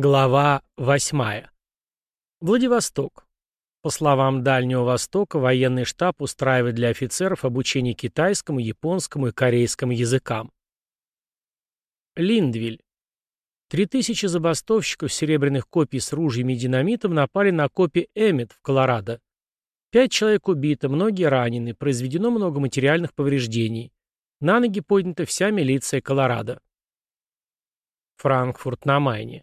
Глава 8. Владивосток. По словам Дальнего Востока, военный штаб устраивает для офицеров обучение китайскому, японскому и корейскому языкам. Линдвиль. Три тысячи забастовщиков серебряных копий с ружьями и динамитом напали на копи Эммет в Колорадо. Пять человек убито, многие ранены, произведено много материальных повреждений. На ноги поднята вся милиция Колорадо. Франкфурт на Майне.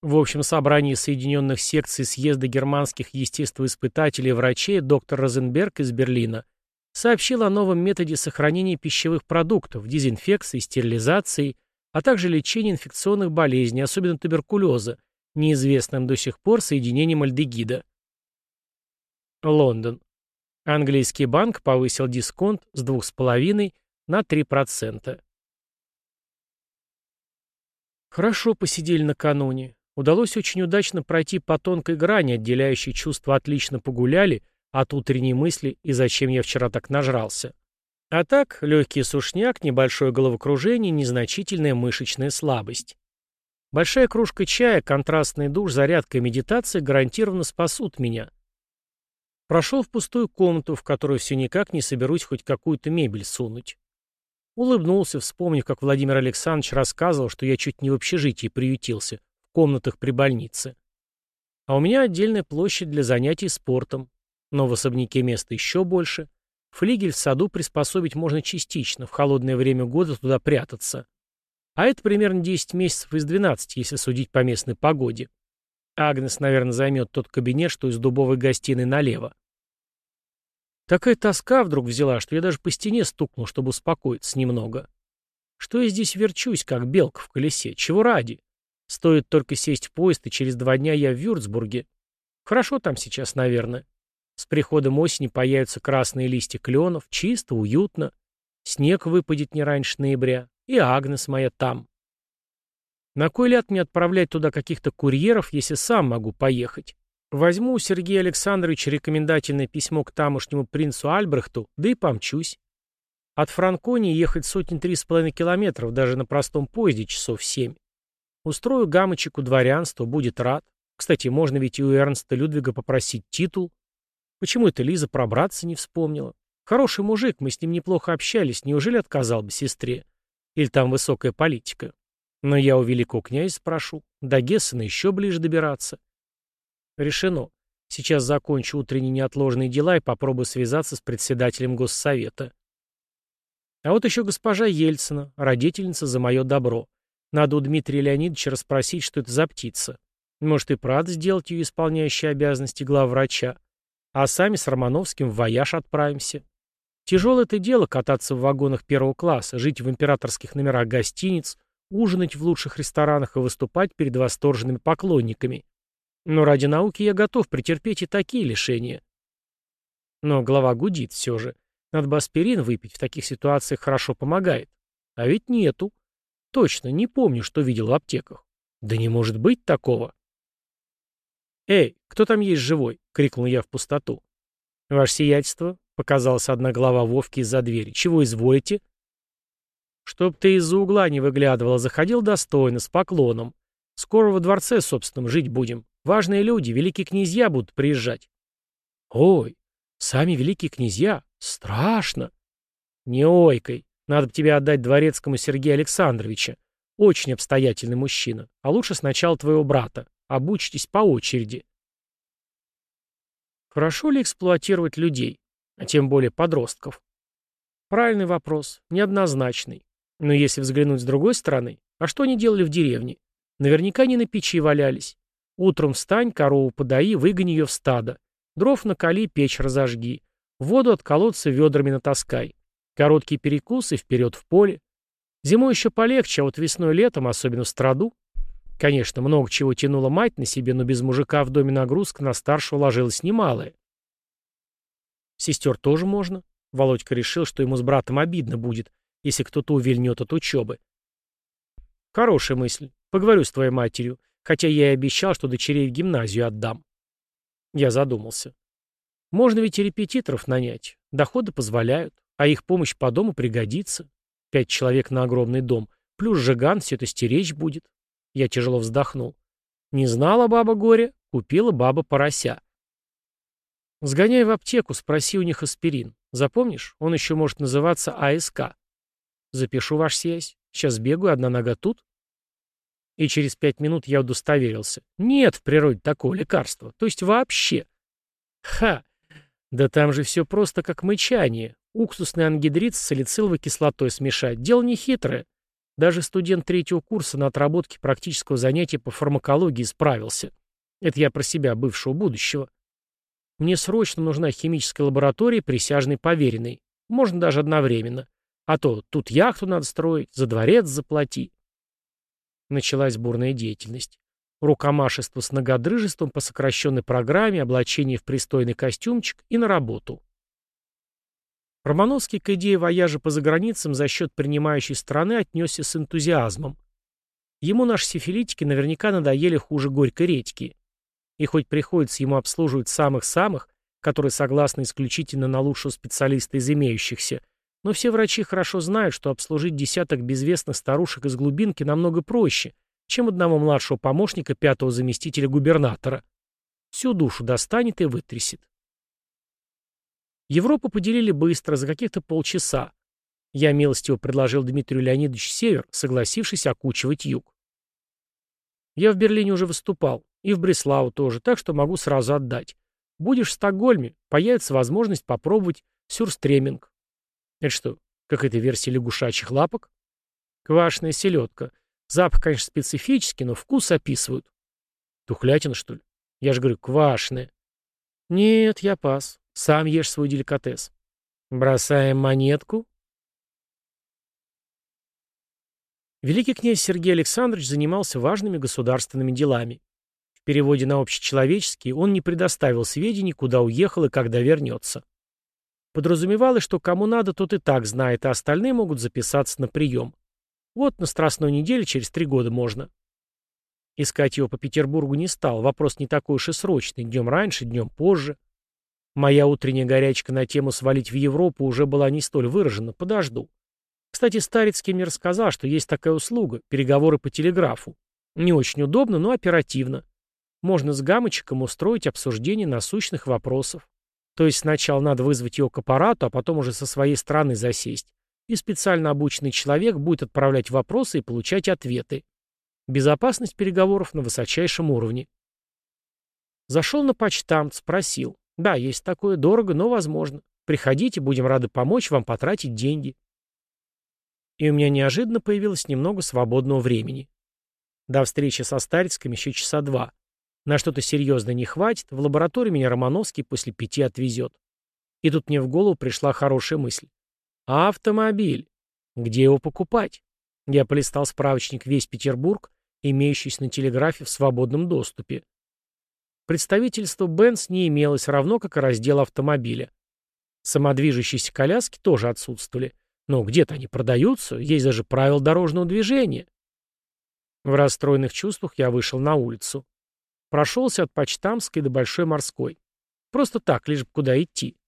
В общем собрании Соединенных секций съезда германских естествоиспытателей и врачей доктор Розенберг из Берлина сообщил о новом методе сохранения пищевых продуктов, дезинфекции, стерилизации, а также лечении инфекционных болезней, особенно туберкулеза, неизвестным до сих пор соединением альдегида. Лондон. Английский банк повысил дисконт с 2,5 на 3%. Хорошо посидели накануне. Удалось очень удачно пройти по тонкой грани, отделяющей чувства «отлично погуляли» от утренней мысли «и зачем я вчера так нажрался». А так, легкий сушняк, небольшое головокружение, незначительная мышечная слабость. Большая кружка чая, контрастный душ, зарядка и медитация гарантированно спасут меня. Прошел в пустую комнату, в которую все никак не соберусь хоть какую-то мебель сунуть. Улыбнулся, вспомнив, как Владимир Александрович рассказывал, что я чуть не в общежитии приютился, комнатах при больнице. А у меня отдельная площадь для занятий спортом, но в особняке места еще больше. Флигель в саду приспособить можно частично, в холодное время года туда прятаться. А это примерно 10 месяцев из 12, если судить по местной погоде. Агнес, наверное, займет тот кабинет, что из дубовой гостиной налево. Такая тоска вдруг взяла, что я даже по стене стукнул, чтобы успокоиться немного. Что я здесь верчусь, как белка в колесе? Чего ради? Стоит только сесть в поезд, и через два дня я в Вюрцбурге. Хорошо там сейчас, наверное. С приходом осени появятся красные листья кленов, чисто, уютно. Снег выпадет не раньше ноября, и Агнес моя там. На кой ляд мне отправлять туда каких-то курьеров, если сам могу поехать? Возьму у Сергея Александровича рекомендательное письмо к тамошнему принцу Альбрехту, да и помчусь. От Франконии ехать сотни три с половиной километров, даже на простом поезде часов семь. Устрою гамочек дворянства, будет рад. Кстати, можно ведь и у Эрнста Людвига попросить титул. Почему это Лиза пробраться не вспомнила? Хороший мужик, мы с ним неплохо общались, неужели отказал бы сестре? Или там высокая политика? Но я у великого князя спрошу. До Гессена еще ближе добираться. Решено. Сейчас закончу утренние неотложные дела и попробую связаться с председателем Госсовета. А вот еще госпожа Ельцина, родительница за мое добро. Надо у Дмитрия Леонидовича расспросить, что это за птица. Может и правда сделать ее исполняющей обязанности главврача. А сами с Романовским в вояж отправимся. Тяжелое это дело кататься в вагонах первого класса, жить в императорских номерах гостиниц, ужинать в лучших ресторанах и выступать перед восторженными поклонниками. Но ради науки я готов претерпеть и такие лишения. Но голова гудит все же. Надо бы аспирин выпить, в таких ситуациях хорошо помогает. А ведь нету. Точно, не помню, что видел в аптеках. Да не может быть такого. «Эй, кто там есть живой?» — крикнул я в пустоту. «Ваше сиятельство», — показалась одна голова Вовки из-за двери. «Чего изволите?» «Чтоб ты из-за угла не выглядывала, заходил достойно, с поклоном. Скоро во дворце собственном жить будем. Важные люди, великие князья будут приезжать». «Ой, сами великие князья? Страшно!» «Не ойкой. Надо бы тебе отдать дворецкому Сергея Александровича. Очень обстоятельный мужчина. А лучше сначала твоего брата. Обучитесь по очереди. Хорошо ли эксплуатировать людей, а тем более подростков? Правильный вопрос, неоднозначный. Но если взглянуть с другой стороны, а что они делали в деревне? Наверняка не на печи валялись. Утром встань, корову подаи, выгони ее в стадо. Дров накали, печь разожги. Воду от колодца ведрами натаскай. Короткие перекусы, вперед в поле. Зимой еще полегче, а вот весной-летом, особенно в страду. Конечно, много чего тянула мать на себе, но без мужика в доме нагрузка на старшего ложилась немалая. Сестер тоже можно. Володька решил, что ему с братом обидно будет, если кто-то увильнет от учебы. Хорошая мысль. Поговорю с твоей матерью, хотя я и обещал, что дочерей в гимназию отдам. Я задумался. Можно ведь и репетиторов нанять. Доходы позволяют. А их помощь по дому пригодится. Пять человек на огромный дом. Плюс Жиган все это стеречь будет. Я тяжело вздохнул. Не знала баба горе, купила баба порося. Сгоняй в аптеку, спроси у них аспирин. Запомнишь, он еще может называться АСК. Запишу ваш связь. Сейчас бегаю, одна нога тут. И через пять минут я удостоверился. Нет в природе такого лекарства. То есть вообще. Ха! Да там же все просто как мычание. Уксусный ангидрид с салициловой кислотой смешать. Дело не хитрое. Даже студент третьего курса на отработке практического занятия по фармакологии справился. Это я про себя, бывшего будущего. Мне срочно нужна химическая лаборатория, присяжный поверенный. Можно даже одновременно. А то тут яхту надо строить, за дворец заплати. Началась бурная деятельность. Рукомашество с ногодрыжеством по сокращенной программе, облачение в пристойный костюмчик и на работу. Романовский к идее вояжа по заграницам за счет принимающей страны отнесся с энтузиазмом. Ему наши сифилитики наверняка надоели хуже горькой редьки. И хоть приходится ему обслуживать самых-самых, которые согласны исключительно на лучшего специалиста из имеющихся, но все врачи хорошо знают, что обслужить десяток безвестных старушек из глубинки намного проще, чем одного младшего помощника пятого заместителя губернатора. Всю душу достанет и вытрясет. Европу поделили быстро, за каких-то полчаса. Я милостиво предложил Дмитрию Леонидовичу север, согласившись окучивать юг. Я в Берлине уже выступал, и в Бреслау тоже, так что могу сразу отдать. Будешь в Стокгольме, появится возможность попробовать сюрстреминг. Это что, какая-то версия лягушачьих лапок? Квашеная селедка. Запах, конечно, специфический, но вкус описывают. Тухлятина, что ли? Я же говорю, квашеная. Нет, я пас. Сам ешь свой деликатес. Бросаем монетку. Великий князь Сергей Александрович занимался важными государственными делами. В переводе на общечеловеческий он не предоставил сведений, куда уехал и когда вернется. Подразумевалось, что кому надо, тот и так знает, а остальные могут записаться на прием. Вот на Страстной неделе через три года можно. Искать его по Петербургу не стал, вопрос не такой уж и срочный, днем раньше, днем позже. Моя утренняя горячка на тему свалить в Европу уже была не столь выражена, подожду. Кстати, Старицкий мне рассказал, что есть такая услуга – переговоры по телеграфу. Не очень удобно, но оперативно. Можно с гамочком устроить обсуждение насущных вопросов. То есть сначала надо вызвать его к аппарату, а потом уже со своей стороны засесть. И специально обученный человек будет отправлять вопросы и получать ответы. Безопасность переговоров на высочайшем уровне. Зашел на почтамт, спросил. Да, есть такое, дорого, но возможно. Приходите, будем рады помочь вам потратить деньги. И у меня неожиданно появилось немного свободного времени. До встречи со Старицким еще часа два. На что-то серьезное не хватит, в лабораторию меня Романовский после пяти отвезет. И тут мне в голову пришла хорошая мысль. Автомобиль. Где его покупать? Я полистал справочник «Весь Петербург», имеющийся на телеграфе в свободном доступе. Представительства Бенц не имелось, равно как и раздел автомобиля. Самодвижущиеся коляски тоже отсутствовали. Но где-то они продаются, есть даже правила дорожного движения. В расстроенных чувствах я вышел на улицу. Прошелся от Почтамской до Большой Морской. Просто так, лишь бы куда идти.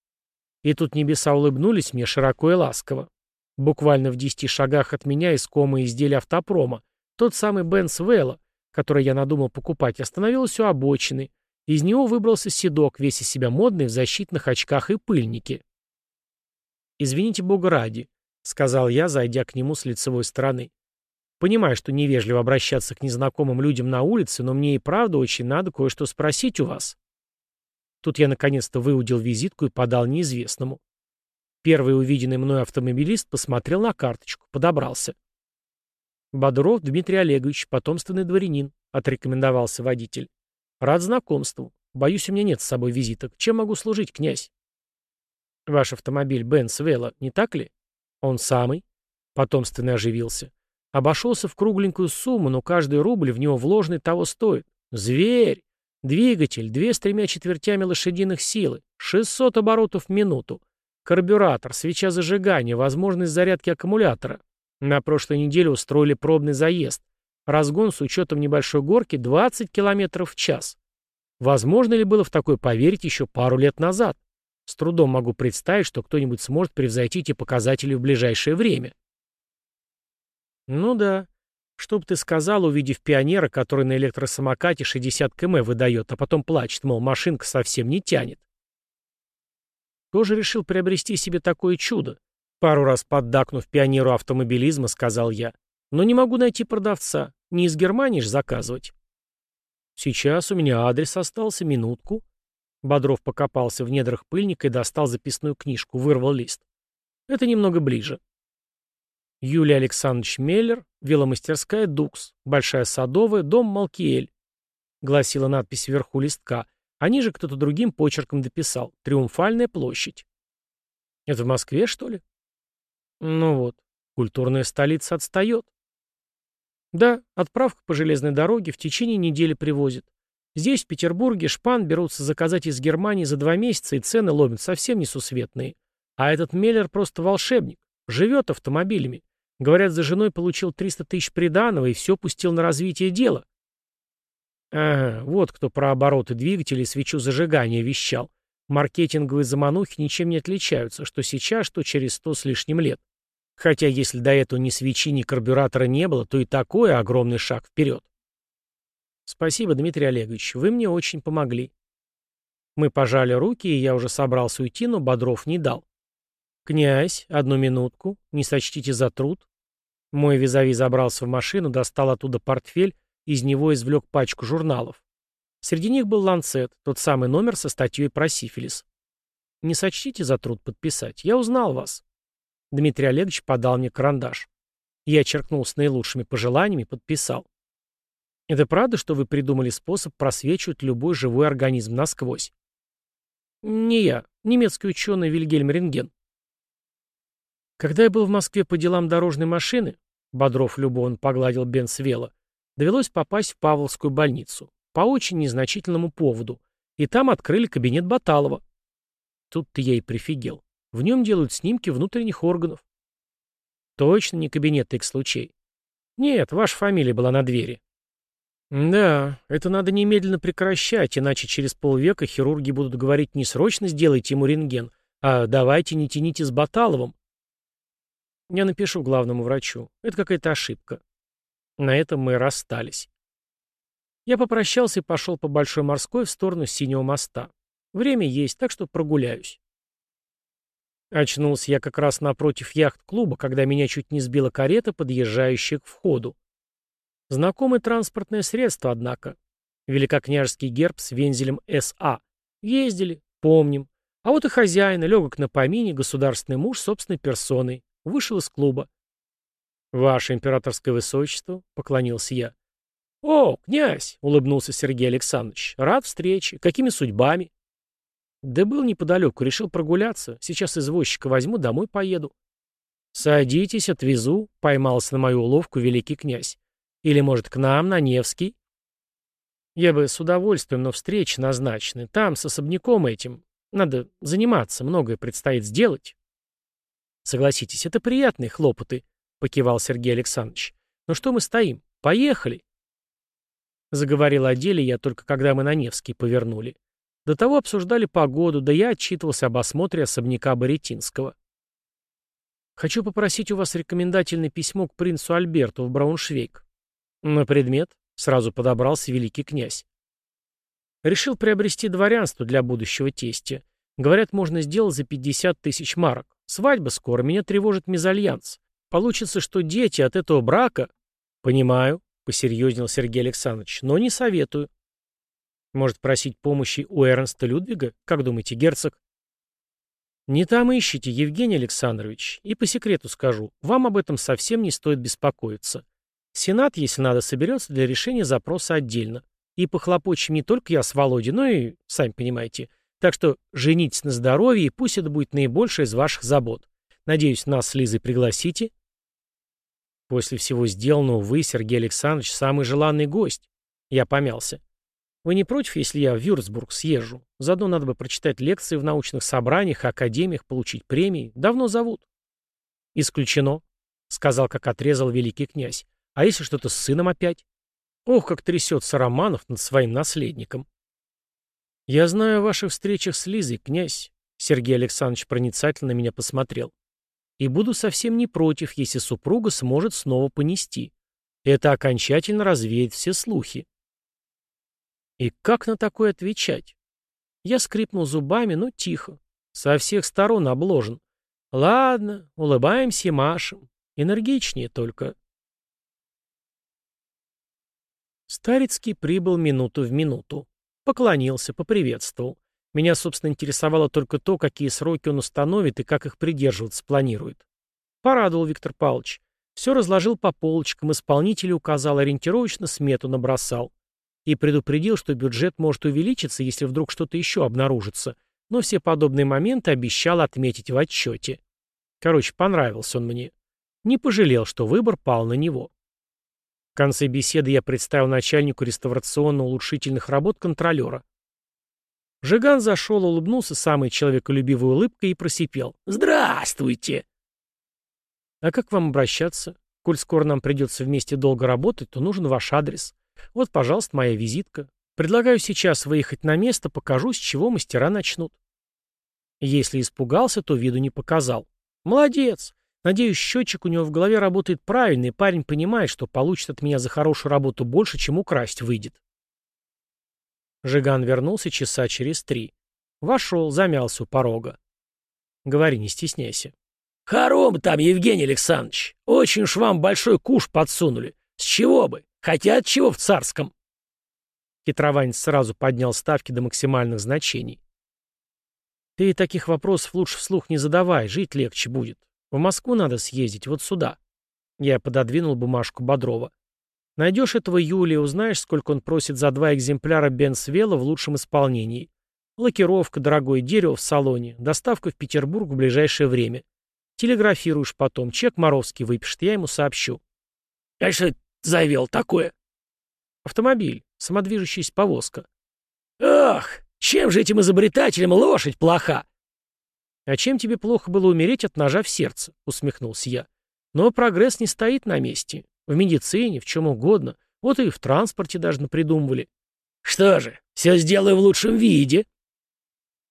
И тут небеса улыбнулись мне широко и ласково. Буквально в десяти шагах от меня искомое изделие автопрома, тот самый Бенц Вэлла, который я надумал покупать, остановилось у обочины, из него выбрался седок, весь из себя модный, в защитных очках и пыльнике. «Извините бога ради», — сказал я, зайдя к нему с лицевой стороны. «Понимаю, что невежливо обращаться к незнакомым людям на улице, но мне и правда очень надо кое-что спросить у вас». Тут я наконец-то выудил визитку и подал неизвестному. Первый увиденный мной автомобилист посмотрел на карточку, подобрался. «Бодров Дмитрий Олегович, потомственный дворянин», — отрекомендовался водитель. Рад знакомству. Боюсь, у меня нет с собой визиток. Чем могу служить, князь? Ваш автомобиль Бенц Вела, не так ли? Он самый. Потомственно оживился. Обошелся в кругленькую сумму, но каждый рубль в него вложенный того стоит. Зверь! Двигатель, две с тремя четвертями лошадиных силы, 600 оборотов в минуту. Карбюратор, свеча зажигания, возможность зарядки аккумулятора. На прошлой неделе устроили пробный заезд. Разгон с учетом небольшой горки 20 км в час. Возможно ли было в такое поверить еще пару лет назад? С трудом могу представить, что кто-нибудь сможет превзойти эти показатели в ближайшее время. Ну да, Что бы ты сказал, увидев пионера, который на электросамокате 60 км выдает, а потом плачет, мол, машинка совсем не тянет? Тоже решил приобрести себе такое чудо. Пару раз поддакнув пионеру автомобилизма, сказал я. Но не могу найти продавца. Не из Германии же заказывать. Сейчас у меня адрес остался, минутку. Бодров покопался в недрах пыльника и достал записную книжку, вырвал лист. Это немного ближе. Юлия Александрович Меллер, веломастерская «Дукс», Большая Садовая, дом Малкиэль. Гласила надпись вверху листка, а ниже кто-то другим почерком дописал «Триумфальная площадь». Это в Москве, что ли? Ну вот, культурная столица отстает. Да, отправка по железной дороге в течение недели привозит. Здесь, в Петербурге, шпан берутся заказать из Германии за два месяца, и цены ломят совсем несусветные. А этот Меллер просто волшебник. Живет автомобилями. Говорят, за женой получил 300 тысяч приданого и все пустил на развитие дела. Ага, вот кто про обороты двигателей и свечу зажигания вещал. Маркетинговые заманухи ничем не отличаются, что сейчас, что через сто с лишним лет. Хотя если до этого ни свечи, ни карбюратора не было, то и такой огромный шаг вперед. Спасибо, Дмитрий Олегович, вы мне очень помогли. Мы пожали руки, и я уже собрался уйти, но Бодров не дал. «Князь, одну минутку, не сочтите за труд. Мой визави забрался в машину, достал оттуда портфель, из него извлек пачку журналов. Среди них был «Ланцет», тот самый номер со статьей про сифилис. «Не сочтите за труд подписать. Я узнал вас». Дмитрий Олегович подал мне карандаш. Я черкнул с наилучшими пожеланиями подписал. «Это правда, что вы придумали способ просвечивать любой живой организм насквозь?» «Не я. Немецкий ученый Вильгельм Рентген». Когда я был в Москве по делам дорожной машины, Бодров любовно погладил Бенц Вела, довелось попасть в Павловскую больницу. По очень незначительному поводу. И там открыли кабинет Баталова. Тут-то я и прифигел. В нем делают снимки внутренних органов. Точно не кабинет X-лучей. Нет, ваша фамилия была на двери. Да, это надо немедленно прекращать, иначе через полвека хирурги будут говорить не срочно сделайте ему рентген, а давайте не тяните с Баталовым. Я напишу главному врачу. Это какая-то ошибка. На этом мы расстались. Я попрощался и пошел по Большой морской в сторону Синего моста. Время есть, так что прогуляюсь. Очнулся я как раз напротив яхт-клуба, когда меня чуть не сбила карета, подъезжающая к входу. Знакомое транспортное средство, однако. Великокняжеский герб с вензелем СА. Ездили, помним. А вот и хозяин, легок на помине, государственный муж собственной персоной. Вышел из клуба. «Ваше императорское высочество», — поклонился я. «О, князь!» — улыбнулся Сергей Александрович. «Рад встрече. Какими судьбами?» «Да был неподалеку, решил прогуляться. Сейчас извозчика возьму, домой поеду». «Садитесь, отвезу», — поймался на мою уловку великий князь. «Или, может, к нам, на Невский?» «Я бы с удовольствием, но встречи назначены. Там, с особняком этим. Надо заниматься, многое предстоит сделать». Согласитесь, это приятные хлопоты, покивал Сергей Александрович. Но что мы стоим? Поехали. Заговорил о деле я только когда мы на Невский повернули. До того обсуждали погоду, да я отчитывался об осмотре особняка Боретинского. Хочу попросить у вас рекомендательное письмо к принцу Альберту в Брауншвейг. На предмет сразу подобрался великий князь. Решил приобрести дворянство для будущего тестя. Говорят, можно сделать за 50 тысяч марок. Свадьба скоро, меня тревожит мезальянс. Получится, что дети от этого брака... Понимаю, посерьезнел Сергей Александрович, но не советую. Может просить помощи у Эрнста Людвига? Как думаете, герцог? Не там ищите, Евгений Александрович. И по секрету скажу, вам об этом совсем не стоит беспокоиться. Сенат, если надо, соберется для решения запроса отдельно. И похлопочем не только я с Володей, но и, сами понимаете, так что женитесь на здоровье, и пусть это будет наибольшее из ваших забот. Надеюсь, нас с Лизой пригласите. После всего сделанного вы, Сергей Александрович, самый желанный гость. Я помялся. Вы не против, если я в Вюрцбург съезжу? Заодно надо бы прочитать лекции в научных собраниях, академиях, получить премии. Давно зовут. Исключено, сказал, как отрезал великий князь. А если что-то с сыном опять? Ох, как трясется Романов над своим наследником. «Я знаю о ваших встречах с Лизой, князь», — Сергей Александрович проницательно меня посмотрел. «И буду совсем не против, если супруга сможет снова понести. Это окончательно развеет все слухи. И как на такое отвечать? Я скрипнул зубами, но тихо. Со всех сторон обложен. Ладно, улыбаемся и машем. Энергичнее только. Старицкий прибыл минуту в минуту. Поклонился, поприветствовал. Меня, собственно, интересовало только то, какие сроки он установит и как их придерживаться планирует. Порадовал Виктор Павлович. Все разложил по полочкам, исполнителю указал, ориентировочно смету набросал. И предупредил, что бюджет может увеличиться, если вдруг что-то еще обнаружится, но все подобные моменты обещал отметить в отчете. Короче, понравился он мне. Не пожалел, что выбор пал на него. В конце беседы я представил начальнику реставрационно-улучшительных работ контролера. Жиган зашел, улыбнулся самой человеколюбивой улыбкой и просипел. «Здравствуйте!» «А как вам обращаться? Коль скоро нам придется вместе долго работать, то нужен ваш адрес. Вот, пожалуйста, моя визитка. Предлагаю сейчас выехать на место, покажу, с чего мастера начнут». Если испугался, то виду не показал. «Молодец! Надеюсь, счетчик у него в голове работает правильно, и парень понимает, что получит от меня за хорошую работу больше, чем украсть выйдет». Жиган вернулся часа через три. Вошел, замялся у порога. «Говори, не стесняйся». «Хором там, Евгений Александрович! Очень уж вам большой куш подсунули. С чего бы? Хотя от чего в царском?» Хитрованец сразу поднял ставки до максимальных значений. «Ты таких вопросов лучше вслух не задавай, жить легче будет. В Москву надо съездить, вот сюда». Я пододвинул бумажку Бодрова. «Найдешь этого Юлия, узнаешь, сколько он просит за два экземпляра Бенсвела в лучшем исполнении. Лакировка, дорогое дерево в салоне, доставка в Петербург в ближайшее время. Телеграфируешь потом, чек Моровский выпишет, я ему сообщу. Что завел такое? Автомобиль, самодвижущаяся повозка. Ах, чем же этим изобретателям лошадь плоха? А чем тебе плохо было умереть от ножа в сердце? Усмехнулся я. Но прогресс не стоит на месте. В медицине, в чем угодно. Вот и в транспорте даже напридумывали. Что же, все сделаю в лучшем виде.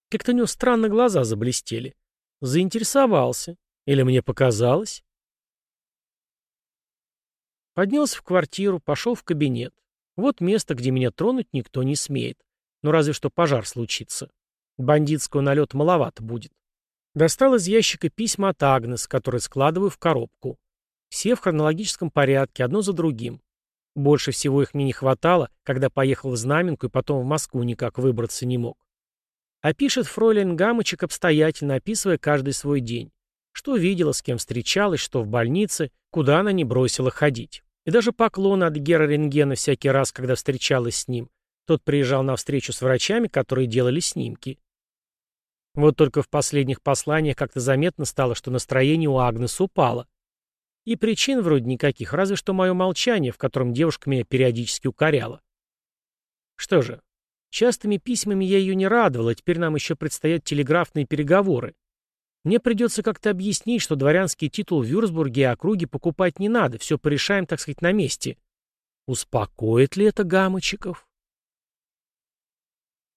Как-то у него странно глаза заблестели. Заинтересовался. Или мне показалось? Поднялся в квартиру, пошел в кабинет. Вот место, где меня тронуть никто не смеет. Ну разве что пожар случится. Бандитского налета маловато будет. Достал из ящика письма от Агнес, которые складываю в коробку. Все в хронологическом порядке, одно за другим. Больше всего их мне не хватало, когда поехал в Знаменку и потом в Москву никак выбраться не мог. А пишет фройлен Гамочек обстоятельно, описывая каждый свой день. Что видела, с кем встречалась, что в больнице, куда она не бросила ходить. И даже поклоны от Гера Рентгена всякий раз, когда встречалась с ним. Тот приезжал на встречу с врачами, которые делали снимки. Вот только в последних посланиях как-то заметно стало, что настроение у Агнес упало. И причин вроде никаких, разве что мое молчание, в котором девушка меня периодически укоряла. Что же, частыми письмами я ее не радовала, теперь нам еще предстоят телеграфные переговоры. Мне придется как-то объяснить, что дворянский титул в Вюрсбурге и округе покупать не надо, все порешаем, так сказать, на месте. Успокоит ли это Гамочеков?